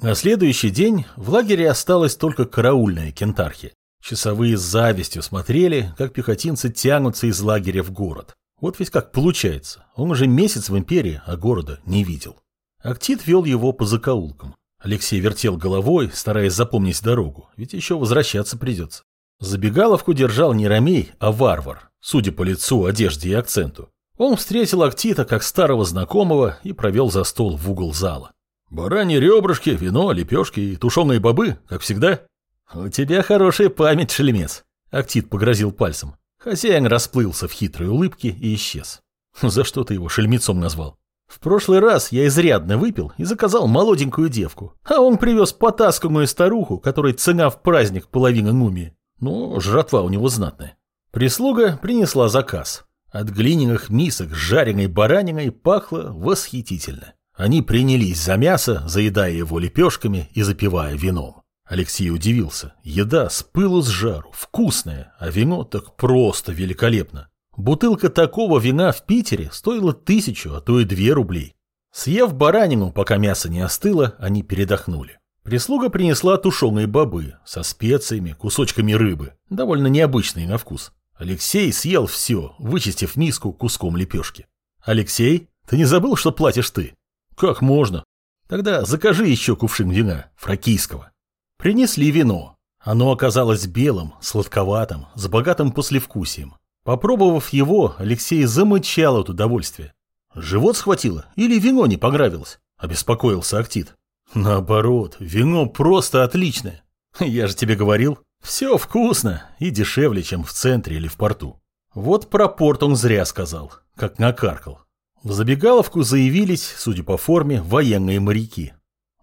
На следующий день в лагере осталась только караульная кентархи. Часовые с завистью смотрели, как пехотинцы тянутся из лагеря в город. Вот ведь как получается. Он уже месяц в империи, а города не видел. Актит вел его по закоулкам. Алексей вертел головой, стараясь запомнить дорогу, ведь еще возвращаться придется. Забегаловку держал не Ромей, а варвар, судя по лицу, одежде и акценту. Он встретил Актита как старого знакомого и провел за стол в угол зала. «Бараньи ребрышки, вино, лепешки и тушеные бобы, как всегда». «У тебя хорошая память, шелемец», — Актит погрозил пальцем. Хозяин расплылся в хитрой улыбке и исчез. «За что ты его шельмецом назвал?» В прошлый раз я изрядно выпил и заказал молоденькую девку, а он привез потасканную старуху, которой цена в праздник половина мумии. Ну, жратва у него знатная. Прислуга принесла заказ. От глиняных мисок с жареной бараниной пахло восхитительно. Они принялись за мясо, заедая его лепешками и запивая вином. Алексей удивился. Еда с пылу с жару, вкусная, а вино так просто великолепно. Бутылка такого вина в Питере стоила тысячу, а то и две рублей. Съев баранину, пока мясо не остыло, они передохнули. Прислуга принесла тушеные бобы со специями, кусочками рыбы, довольно необычные на вкус. Алексей съел все, вычистив миску куском лепешки. «Алексей, ты не забыл, что платишь ты?» «Как можно?» «Тогда закажи еще кувшин вина, фракийского». Принесли вино. Оно оказалось белым, сладковатым, с богатым послевкусием. Попробовав его, Алексей замычал от удовольствия. Живот схватило или вино не понравилось? Обеспокоился Актит. Наоборот, вино просто отличное. Я же тебе говорил, все вкусно и дешевле, чем в центре или в порту. Вот про порт он зря сказал, как накаркал. В забегаловку заявились, судя по форме, военные моряки.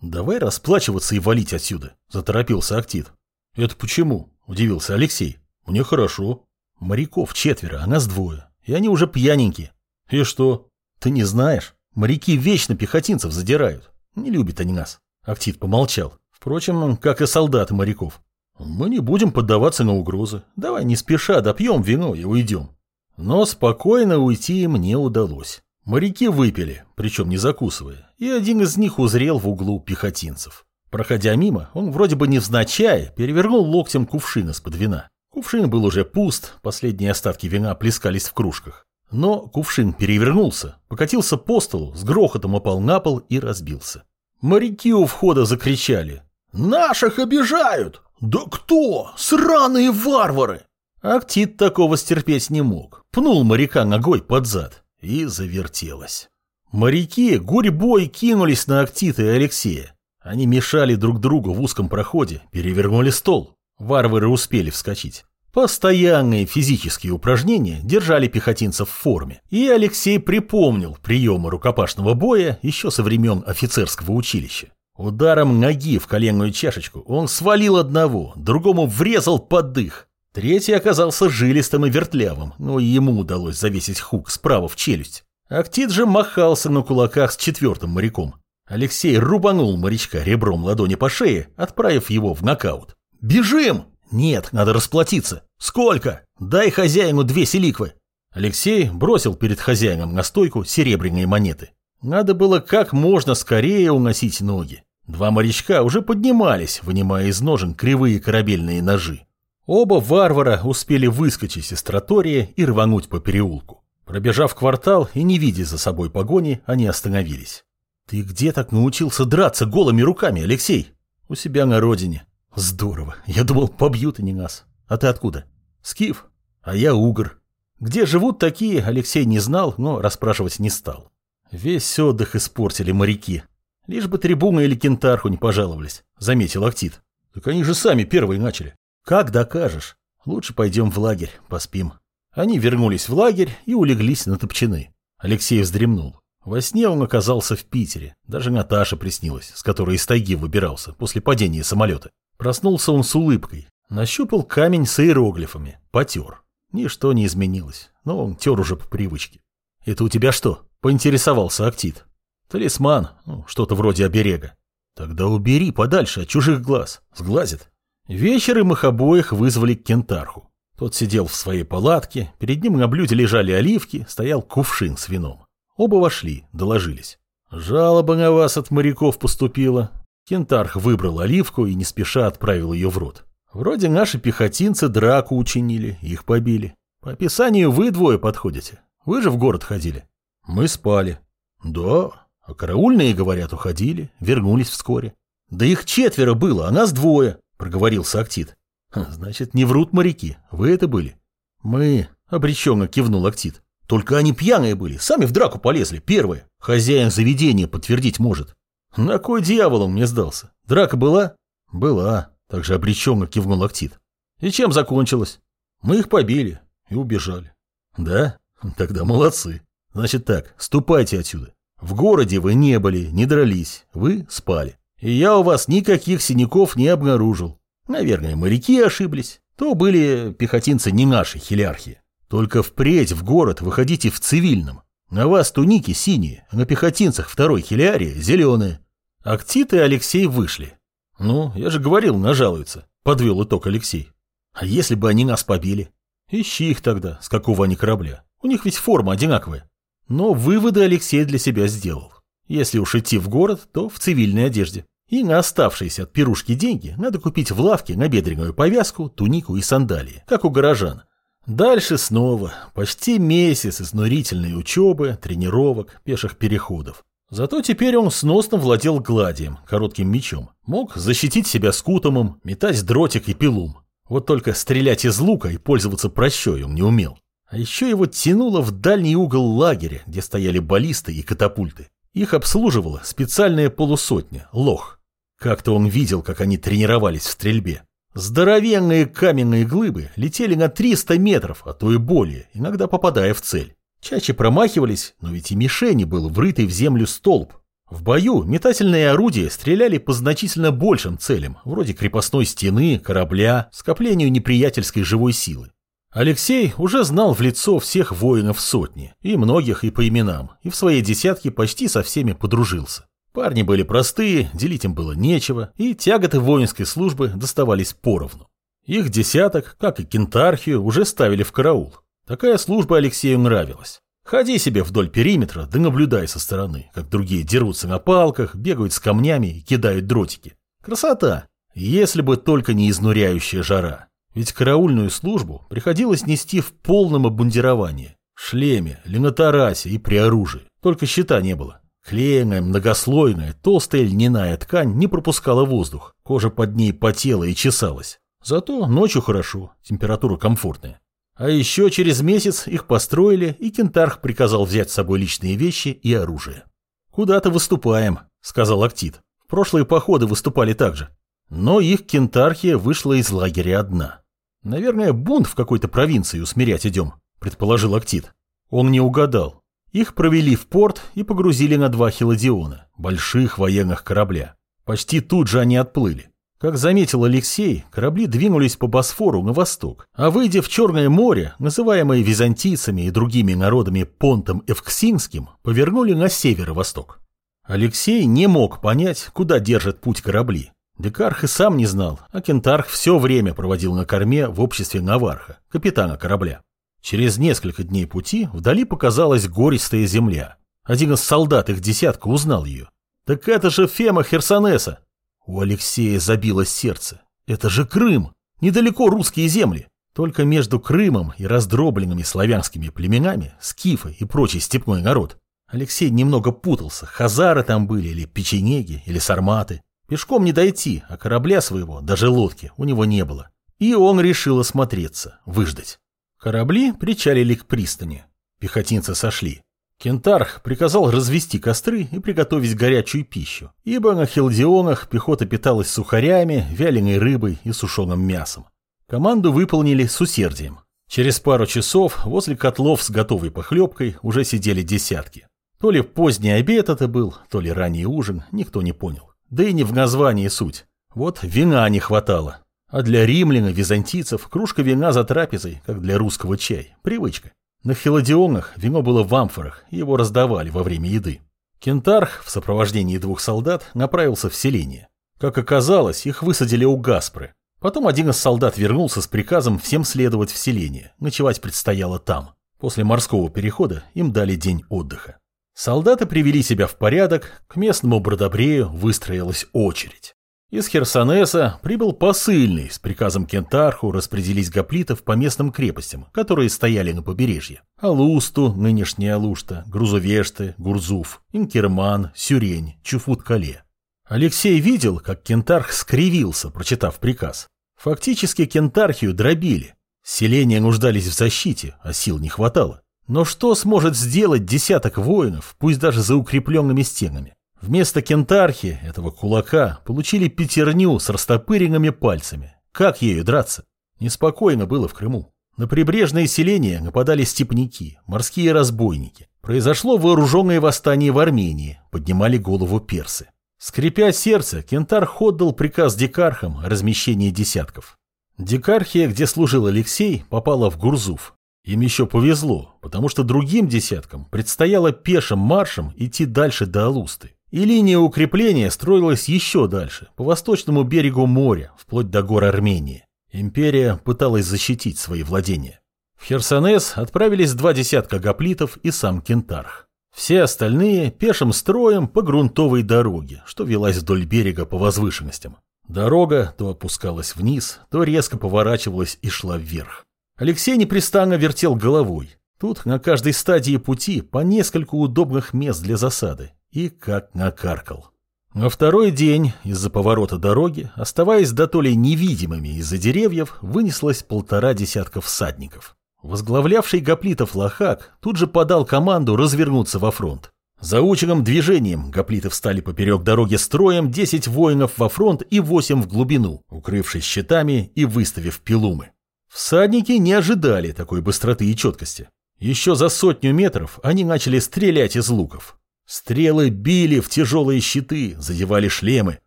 «Давай расплачиваться и валить отсюда», – заторопился Актит. «Это почему?» – удивился Алексей. «Мне хорошо. Моряков четверо, а нас двое. И они уже пьяненькие. И что? Ты не знаешь? Моряки вечно пехотинцев задирают. Не любят они нас. Актит помолчал. Впрочем, как и солдаты моряков. Мы не будем поддаваться на угрозы. Давай не спеша допьем вино и уйдем. Но спокойно уйти им не удалось. Моряки выпили, причем не закусывая, и один из них узрел в углу пехотинцев. Проходя мимо, он вроде бы невзначай перевернул локтем кувшин из-под вина. Кувшин был уже пуст, последние остатки вина плескались в кружках. Но кувшин перевернулся, покатился по столу, с грохотом упал на пол и разбился. Моряки у входа закричали. «Наших обижают! Да кто? Сраные варвары!» Актит такого стерпеть не мог. Пнул моряка ногой под зад. И завертелось. Моряки гурьбой кинулись на Актита и Алексея. Они мешали друг другу в узком проходе, перевернули стол. Варвары успели вскочить. Постоянные физические упражнения держали пехотинцев в форме, и Алексей припомнил приемы рукопашного боя еще со времен офицерского училища. Ударом ноги в коленную чашечку он свалил одного, другому врезал под дых. Третий оказался жилистым и вертлявым, но ему удалось завесить хук справа в челюсть. Актит же махался на кулаках с четвертым моряком. Алексей рубанул морячка ребром ладони по шее, отправив его в нокаут. «Бежим!» «Нет, надо расплатиться. Сколько? Дай хозяину две селиквы». Алексей бросил перед хозяином на стойку серебряные монеты. Надо было как можно скорее уносить ноги. Два морячка уже поднимались, вынимая из ножен кривые корабельные ножи. Оба варвара успели выскочить из тротория и рвануть по переулку. Пробежав квартал и не видя за собой погони, они остановились. «Ты где так научился драться голыми руками, Алексей?» «У себя на родине. Здорово. Я думал, побьют они нас. А ты откуда? Скиф. А я угр. Где живут такие, Алексей не знал, но расспрашивать не стал. Весь отдых испортили моряки. Лишь бы трибуна или кентарху не пожаловались, заметил Актит. Так они же сами первые начали. Как докажешь? Лучше пойдем в лагерь, поспим. Они вернулись в лагерь и улеглись на топчаны. Алексей вздремнул. Во сне он оказался в Питере. Даже Наташа приснилась, с которой из тайги выбирался после падения самолета. Проснулся он с улыбкой, нащупал камень с иероглифами, потер. Ничто не изменилось, но он тер уже по привычке. «Это у тебя что?» – поинтересовался Актит. «Талисман, ну, что-то вроде оберега». «Тогда убери подальше от чужих глаз, сглазит». Вечером их обоих вызвали к кентарху. Тот сидел в своей палатке, перед ним на блюде лежали оливки, стоял кувшин с вином. Оба вошли, доложились. «Жалоба на вас от моряков поступила. Кентарх выбрал оливку и не спеша отправил ее в рот. Вроде наши пехотинцы драку учинили, их побили. По описанию вы двое подходите. Вы же в город ходили. Мы спали. Да, а караульные, говорят, уходили, вернулись вскоре. Да их четверо было, а нас двое, проговорился Актит. Значит, не врут моряки, вы это были. Мы, обреченно кивнул Актит. Только они пьяные были, сами в драку полезли, первые. Хозяин заведения подтвердить может. На кой дьявол он мне сдался? Драка была? Была, также обреченно кивнул Актит. И чем закончилось? Мы их побили и убежали. Да? Тогда молодцы. Значит так, ступайте отсюда. В городе вы не были, не дрались, вы спали. И я у вас никаких синяков не обнаружил. Наверное, моряки ошиблись. То были пехотинцы не нашей хилярхии. Только впредь в город выходите в цивильном. На вас туники синие, а на пехотинцах второй хилярии зеленые. Актит и Алексей вышли. Ну, я же говорил, нажалуются. Подвел итог Алексей. А если бы они нас побили? Ищи их тогда, с какого они корабля. У них ведь форма одинаковая. Но выводы Алексей для себя сделал. Если уж идти в город, то в цивильной одежде. И на оставшиеся от пирушки деньги надо купить в лавке набедренную повязку, тунику и сандалии, как у горожан. Дальше снова почти месяц изнурительной учебы, тренировок, пеших переходов. Зато теперь он сносно владел гладием, коротким мечом. Мог защитить себя скутомом, метать дротик и пилум. Вот только стрелять из лука и пользоваться прощой он не умел. А еще его тянуло в дальний угол лагеря, где стояли баллисты и катапульты. Их обслуживала специальная полусотня, лох. Как-то он видел, как они тренировались в стрельбе. Здоровенные каменные глыбы летели на 300 метров, а то и более, иногда попадая в цель. Чаще промахивались, но ведь и мишени был врытый в землю столб, в бою метательные орудия стреляли по значительно большим целям, вроде крепостной стены, корабля, скоплению неприятельской живой силы. Алексей уже знал в лицо всех воинов сотни, и многих и по именам, и в своей десятке почти со всеми подружился. Парни были простые, делить им было нечего, и тяготы воинской службы доставались поровну. Их десяток, как и кентархию, уже ставили в караул. Такая служба Алексею нравилась. Ходи себе вдоль периметра, да наблюдай со стороны, как другие дерутся на палках, бегают с камнями и кидают дротики. Красота! Если бы только не изнуряющая жара. Ведь караульную службу приходилось нести в полном обмундировании. Шлеме, линотарасе и при оружии. Только щита не было. Клеенная, многослойная, толстая льняная ткань не пропускала воздух. Кожа под ней потела и чесалась. Зато ночью хорошо, температура комфортная. А еще через месяц их построили, и Кентарх приказал взять с собой личные вещи и оружие. «Куда-то выступаем», — сказал Актит. «В прошлые походы выступали так же. Но их Кентархия вышла из лагеря одна. Наверное, бунт в какой-то провинции усмирять идем», — предположил Актит. Он не угадал. Их провели в порт и погрузили на два хиладиона, больших военных корабля. Почти тут же они отплыли. Как заметил Алексей, корабли двинулись по Босфору на восток, а выйдя в Черное море, называемое византийцами и другими народами Понтом Эвксинским, повернули на северо-восток. Алексей не мог понять, куда держат путь корабли. Декарх и сам не знал, а Кентарх все время проводил на корме в обществе Наварха, капитана корабля. Через несколько дней пути вдали показалась гористая земля. Один из солдат их десятка узнал ее. «Так это же Фема Херсонеса!» У Алексея забилось сердце. Это же Крым! Недалеко русские земли. Только между Крымом и раздробленными славянскими племенами, скифы и прочий степной народ. Алексей немного путался, хазары там были, или печенеги, или сарматы. Пешком не дойти, а корабля своего, даже лодки, у него не было. И он решил осмотреться, выждать. Корабли причалили к пристани. Пехотинцы сошли. Кентарх приказал развести костры и приготовить горячую пищу, ибо на Хелдионах пехота питалась сухарями, вяленой рыбой и сушеным мясом. Команду выполнили с усердием. Через пару часов возле котлов с готовой похлебкой уже сидели десятки. То ли поздний обед это был, то ли ранний ужин, никто не понял. Да и не в названии суть. Вот вина не хватало. А для римлян и византийцев кружка вина за трапезой, как для русского чай, привычка. На Филадионах вино было в амфорах, его раздавали во время еды. Кентарх в сопровождении двух солдат направился в селение. Как оказалось, их высадили у Гаспры. Потом один из солдат вернулся с приказом всем следовать в селение, ночевать предстояло там. После морского перехода им дали день отдыха. Солдаты привели себя в порядок, к местному бродобрею выстроилась очередь. Из Херсонеса прибыл посыльный с приказом Кентарху распределить гоплитов по местным крепостям, которые стояли на побережье. Алусту, нынешняя Алушта, Грузовешты, Гурзуф, Инкерман, Сюрень, Чуфут-Кале. Алексей видел, как Кентарх скривился, прочитав приказ. Фактически Кентархию дробили. Селения нуждались в защите, а сил не хватало. Но что сможет сделать десяток воинов, пусть даже за укрепленными стенами? Вместо кентархи, этого кулака, получили пятерню с растопыренными пальцами. Как ею драться? Неспокойно было в Крыму. На прибрежные селения нападали степняки, морские разбойники. Произошло вооруженное восстание в Армении, поднимали голову персы. Скрипя сердце, Кентарх отдал приказ дикархам о размещении десятков. Дикархия, где служил Алексей, попала в Гурзуф. Им еще повезло, потому что другим десяткам предстояло пешим маршем идти дальше до Алусты. И линия укрепления строилась еще дальше, по восточному берегу моря, вплоть до гор Армении. Империя пыталась защитить свои владения. В Херсонес отправились два десятка гоплитов и сам Кентарх. Все остальные пешим строем по грунтовой дороге, что велась вдоль берега по возвышенностям. Дорога то опускалась вниз, то резко поворачивалась и шла вверх. Алексей непрестанно вертел головой. Тут на каждой стадии пути по несколько удобных мест для засады, и как накаркал. На второй день из-за поворота дороги, оставаясь дотоле невидимыми из-за деревьев, вынеслось полтора десятка всадников. Возглавлявший Гоплитов Лохак тут же подал команду развернуться во фронт. За учером движением Гоплиты встали поперек дороги строем 10 воинов во фронт и 8 в глубину, укрывшись щитами и выставив пилумы. Всадники не ожидали такой быстроты и четкости. Еще за сотню метров они начали стрелять из луков. Стрелы били в тяжелые щиты, задевали шлемы.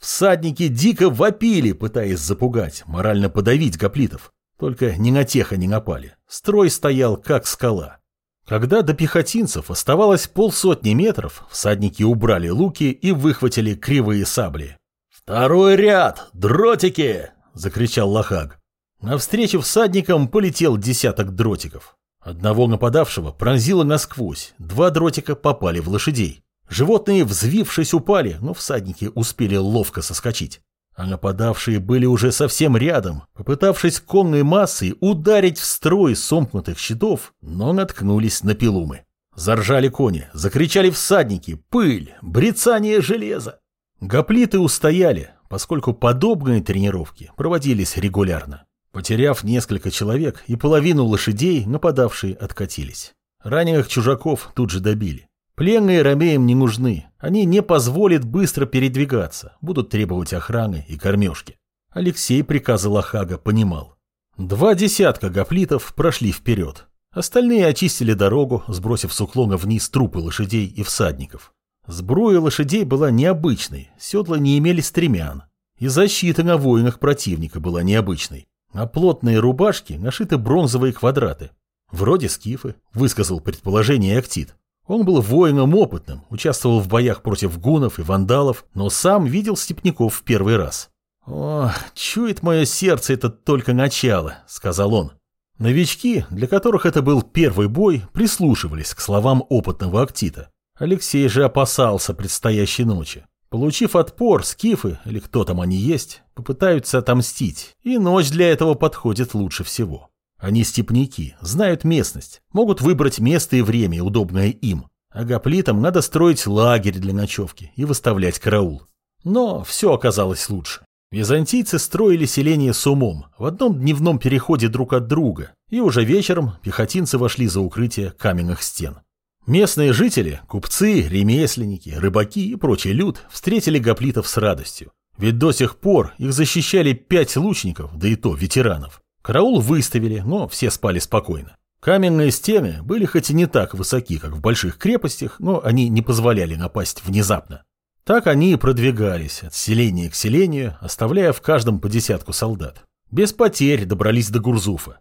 Всадники дико вопили, пытаясь запугать, морально подавить гоплитов. Только ни на тех они напали. Строй стоял как скала. Когда до пехотинцев оставалось полсотни метров, всадники убрали луки и выхватили кривые сабли. «Второй ряд! Дротики!» – закричал Лохаг. Навстречу всадникам полетел десяток дротиков. Одного нападавшего пронзило насквозь, два дротика попали в лошадей. Животные, взвившись, упали, но всадники успели ловко соскочить. А нападавшие были уже совсем рядом, попытавшись конной массой ударить в строй сомкнутых щитов, но наткнулись на пилумы. Заржали кони, закричали всадники, пыль, брецание железа. Гоплиты устояли, поскольку подобные тренировки проводились регулярно. Потеряв несколько человек и половину лошадей, нападавшие откатились. Раненых чужаков тут же добили. Пленные ромеям не нужны, они не позволят быстро передвигаться, будут требовать охраны и кормежки. Алексей приказы Лохага понимал. Два десятка гоплитов прошли вперед. Остальные очистили дорогу, сбросив с уклона вниз трупы лошадей и всадников. Сбруя лошадей была необычной, седла не имели стремян. И защита на воинах противника была необычной. На плотные рубашки нашиты бронзовые квадраты. Вроде скифы, высказал предположение Актит. Он был воином опытным, участвовал в боях против гунов и вандалов, но сам видел степняков в первый раз. «О, чует мое сердце, это только начало», — сказал он. Новички, для которых это был первый бой, прислушивались к словам опытного Актита. Алексей же опасался предстоящей ночи. Получив отпор, скифы, или кто там они есть, попытаются отомстить, и ночь для этого подходит лучше всего. Они степняки, знают местность, могут выбрать место и время, удобное им. А гоплитам надо строить лагерь для ночевки и выставлять караул. Но все оказалось лучше. Византийцы строили селение с умом, в одном дневном переходе друг от друга, и уже вечером пехотинцы вошли за укрытие каменных стен. Местные жители, купцы, ремесленники, рыбаки и прочий люд встретили гоплитов с радостью. Ведь до сих пор их защищали пять лучников, да и то ветеранов. Караул выставили, но все спали спокойно. Каменные стены были хоть и не так высоки, как в больших крепостях, но они не позволяли напасть внезапно. Так они и продвигались от селения к селению, оставляя в каждом по десятку солдат. Без потерь добрались до Гурзуфа.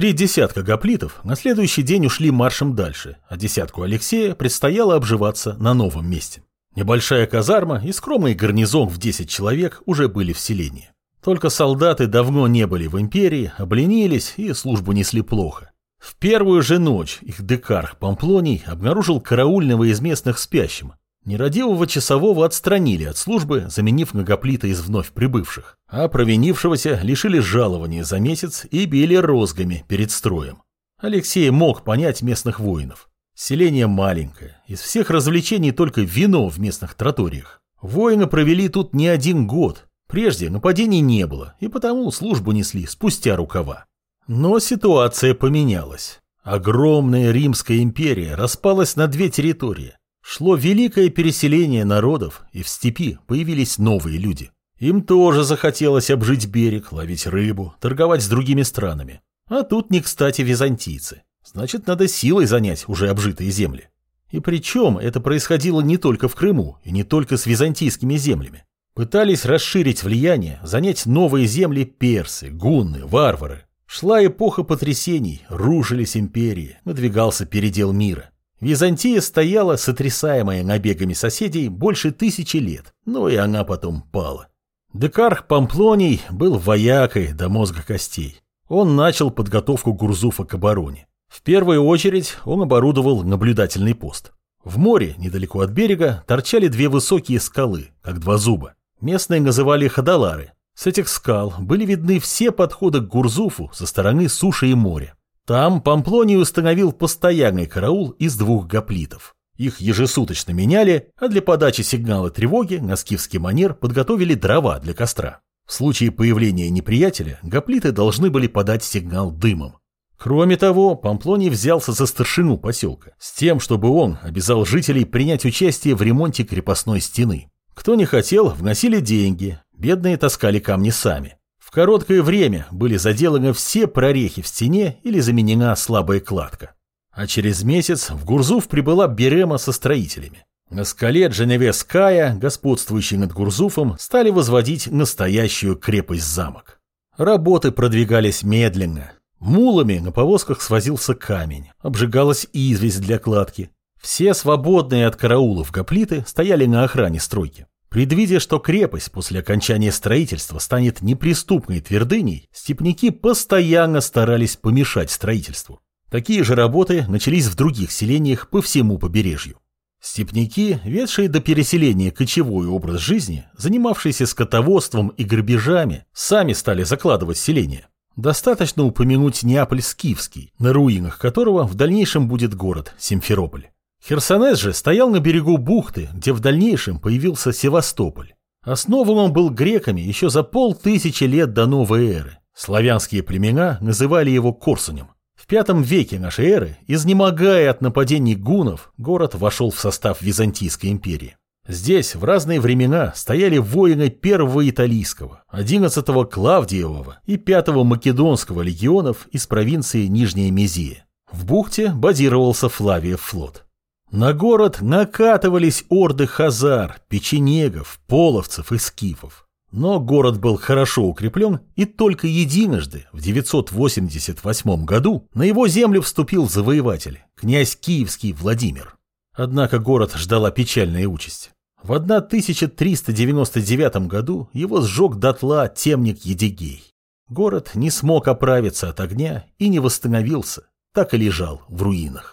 Три десятка гоплитов на следующий день ушли маршем дальше, а десятку Алексея предстояло обживаться на новом месте. Небольшая казарма и скромный гарнизон в 10 человек уже были в селении. Только солдаты давно не были в империи, обленились и службу несли плохо. В первую же ночь их декарх Памплоний обнаружил караульного из местных спящим. Нерадивого часового отстранили от службы, заменив многоплита из вновь прибывших, а провинившегося лишили жалования за месяц и били розгами перед строем. Алексей мог понять местных воинов. Селение маленькое, из всех развлечений только вино в местных троториях. Воины провели тут не один год, прежде нападений не было, и потому службу несли спустя рукава. Но ситуация поменялась. Огромная Римская империя распалась на две территории. Шло великое переселение народов, и в степи появились новые люди. Им тоже захотелось обжить берег, ловить рыбу, торговать с другими странами. А тут не кстати византийцы. Значит, надо силой занять уже обжитые земли. И причем это происходило не только в Крыму и не только с византийскими землями. Пытались расширить влияние, занять новые земли персы, гунны, варвары. Шла эпоха потрясений, рушились империи, надвигался передел мира. Византия стояла, сотрясаемая набегами соседей, больше тысячи лет, но и она потом пала. Декарх Памплоний был воякой до мозга костей. Он начал подготовку Гурзуфа к обороне. В первую очередь он оборудовал наблюдательный пост. В море, недалеко от берега, торчали две высокие скалы, как два зуба. Местные называли их Адалары, с этих скал были видны все подходы к Гурзуфу со стороны суши и моря. Там Памплоний установил постоянный караул из двух гоплитов. Их ежесуточно меняли, а для подачи сигнала тревоги на скифский манер подготовили дрова для костра. В случае появления неприятеля гоплиты должны были подать сигнал дымом. Кроме того, Памплоний взялся за старшину поселка, с тем, чтобы он обязал жителей принять участие в ремонте крепостной стены. Кто не хотел, вносили деньги, Бедные таскали камни сами. В короткое время были заделаны все прорехи в стене или заменена слабая кладка. А через месяц в Гурзуф прибыла Берема со строителями. На скале Дженевеская, господствующей над Гурзуфом, стали возводить настоящую крепость-замок. Работы продвигались медленно. Мулами на повозках свозился камень, обжигалась известь для кладки. Все свободные от караулов гоплиты стояли на охране стройки. Предвидя, что крепость после окончания строительства станет неприступной твердыней, степняки постоянно старались помешать строительству. Такие же работы начались в других селениях по всему побережью. Степняки, ведшие до переселения кочевой образ жизни, занимавшиеся скотоводством и грабежами, сами стали закладывать селение. Достаточно упомянуть Неаполь-Скифский, на руинах которого в дальнейшем будет город Симферополь. Херсонес же стоял на берегу бухты, где в дальнейшем появился Севастополь. Основан он был греками еще за полтысячи лет до новой эры. Славянские племена называли его Корсунем. В V веке нашей эры, изнемогая от нападений гунов, город вошел в состав Византийской империи. Здесь в разные времена стояли воины первого италийского, 11-го Клавдиевого и 5-го Македонского легионов из провинции Нижняя Мезия. В бухте базировался Флавиев флот. На город накатывались орды хазар, печенегов, половцев и скифов. Но город был хорошо укреплен, и только единожды, в 988 году, на его землю вступил завоеватель, князь Киевский Владимир. Однако город ждала печальная участь. В 1399 году его сжег дотла темник Едигей. Город не смог оправиться от огня и не восстановился, так и лежал в руинах.